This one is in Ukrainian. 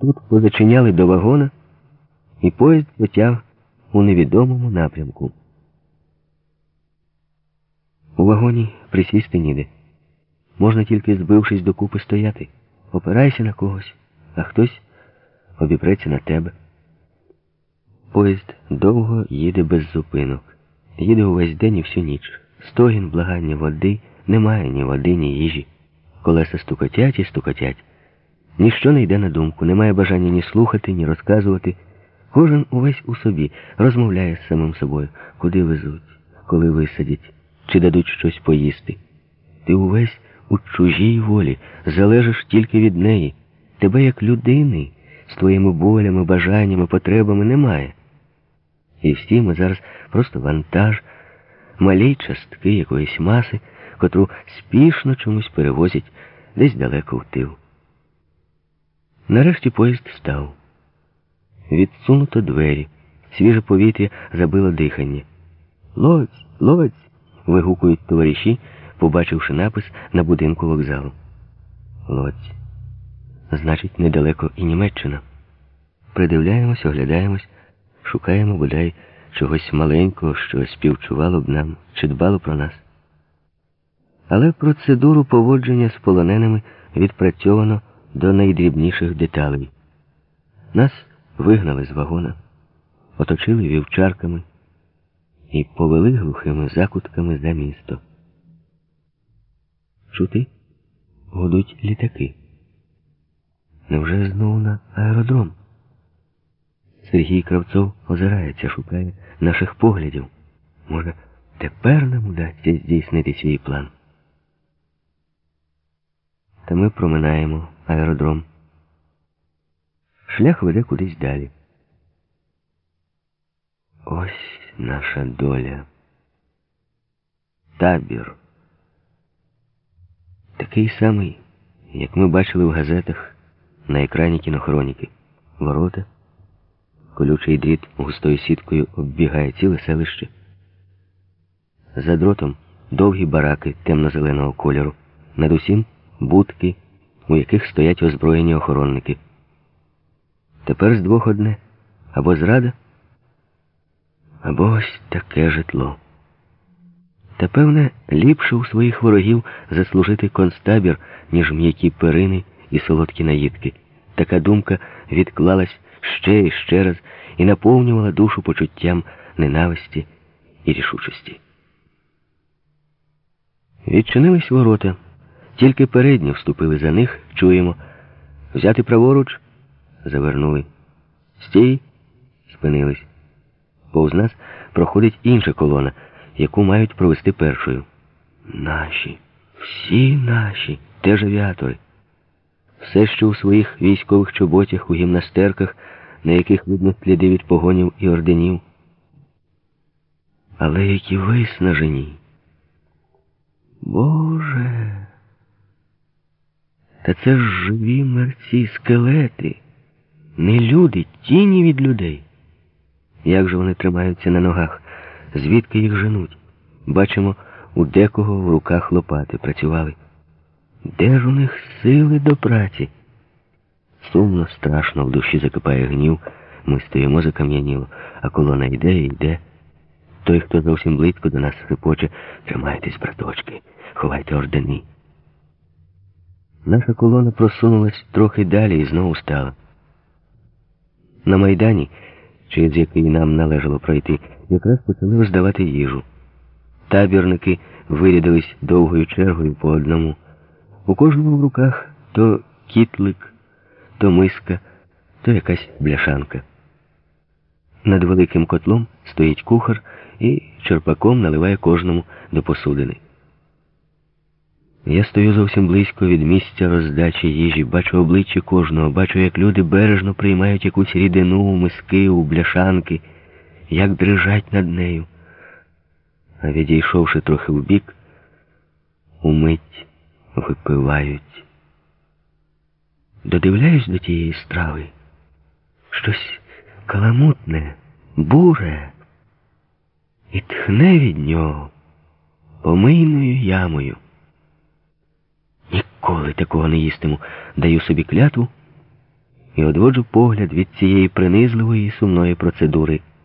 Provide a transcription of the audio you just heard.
Тут позачиняли до вагона, і поїзд потяг у невідомому напрямку. У вагоні присісти ніде. Можна тільки збившись докупи стояти. Опирайся на когось, а хтось обіпреться на тебе. Поїзд довго їде без зупинок. Їде увесь день і всю ніч. Стогін, благання води, немає ні води, ні їжі. Колеса стукотять і стукотять. Ніщо не йде на думку, немає бажання ні слухати, ні розказувати. Кожен увесь у собі розмовляє з самим собою, куди везуть, коли висадять, чи дадуть щось поїсти. Ти увесь у чужій волі, залежиш тільки від неї. Тебе як людини з твоїми болями, бажаннями, потребами немає. І всі ми зараз просто вантаж, малі частки якоїсь маси, котру спішно чомусь перевозять десь далеко в тил. Нарешті поїзд став. Відсунуто двері, свіже повітря забило дихання. Лодь, лодь. вигукують товариші, побачивши напис на будинку вокзалу. Лодь. Значить, недалеко і Німеччина. Придивляємось, оглядаємось, шукаємо бодай чогось маленького, що співчувало б нам чи дбало про нас. Але процедуру поводження з полоненими відпрацьовано до найдрібніших деталей. Нас вигнали з вагона, оточили вівчарками і повели глухими закутками за місто. Чути? Гудуть літаки. Невже знову на аеродром? Сергій Кравцов озирається, шукає наших поглядів. Може, тепер нам удасться здійснити свій план. Та ми проминаємо аеродром. Шлях веде кудись далі. Ось наша доля. Табір. Такий самий, як ми бачили в газетах на екрані кінохроніки. Ворота, колючий дріт густою сіткою оббігає ціле селище. За дротом довгі бараки темно-зеленого кольору. Над усім будки, у яких стоять озброєні охоронники. Тепер з двох одне або зрада, або ось таке житло. Та, певне, ліпше у своїх ворогів заслужити концтабір, ніж м'які перини і солодкі наїдки. Така думка відклалась ще і ще раз і наповнювала душу почуттям ненависті і рішучості. Відчинились ворота. Тільки передні вступили за них, чуємо. Взяти праворуч, завернули. Стій, спинились. Повз нас проходить інша колона, яку мають провести першою. Наші, всі наші, теж авіатори. Все, що у своїх військових чоботях, у гімнастерках, на яких видно сліди від погонів і орденів. Але які виснажені. Боже. Та це ж живі мерці, скелети, не люди, тіні від людей. Як же вони тримаються на ногах? Звідки їх женуть? Бачимо, у декого в руках лопати працювали. Де ж у них сили до праці? Сумно, страшно, в душі закипає гнів. Ми стоїмо закам'яніло, а колона йде йде. Той, хто зовсім близько до нас шепоче, тримайтесь, браточки, ховайте ордени. Наша колона просунулась трохи далі і знову стала. На Майдані, через який нам належало пройти, якраз почали роздавати їжу. Табірники вирядились довгою чергою по одному. У кожному в руках то кітлик, то миска, то якась бляшанка. Над великим котлом стоїть кухар і черпаком наливає кожному до посудини. Я стою зовсім близько від місця роздачі їжі, бачу обличчя кожного, бачу, як люди бережно приймають якусь рідину у миски, у бляшанки, як дрижать над нею. А відійшовши трохи вбік, умить випивають. Додивляюсь до тієї страви. Щось каламутне, буре, і тхне від нього помийною ямою. Ніколи такого не їстиму. Даю собі клятву і одводжу погляд від цієї принизливої і сумної процедури.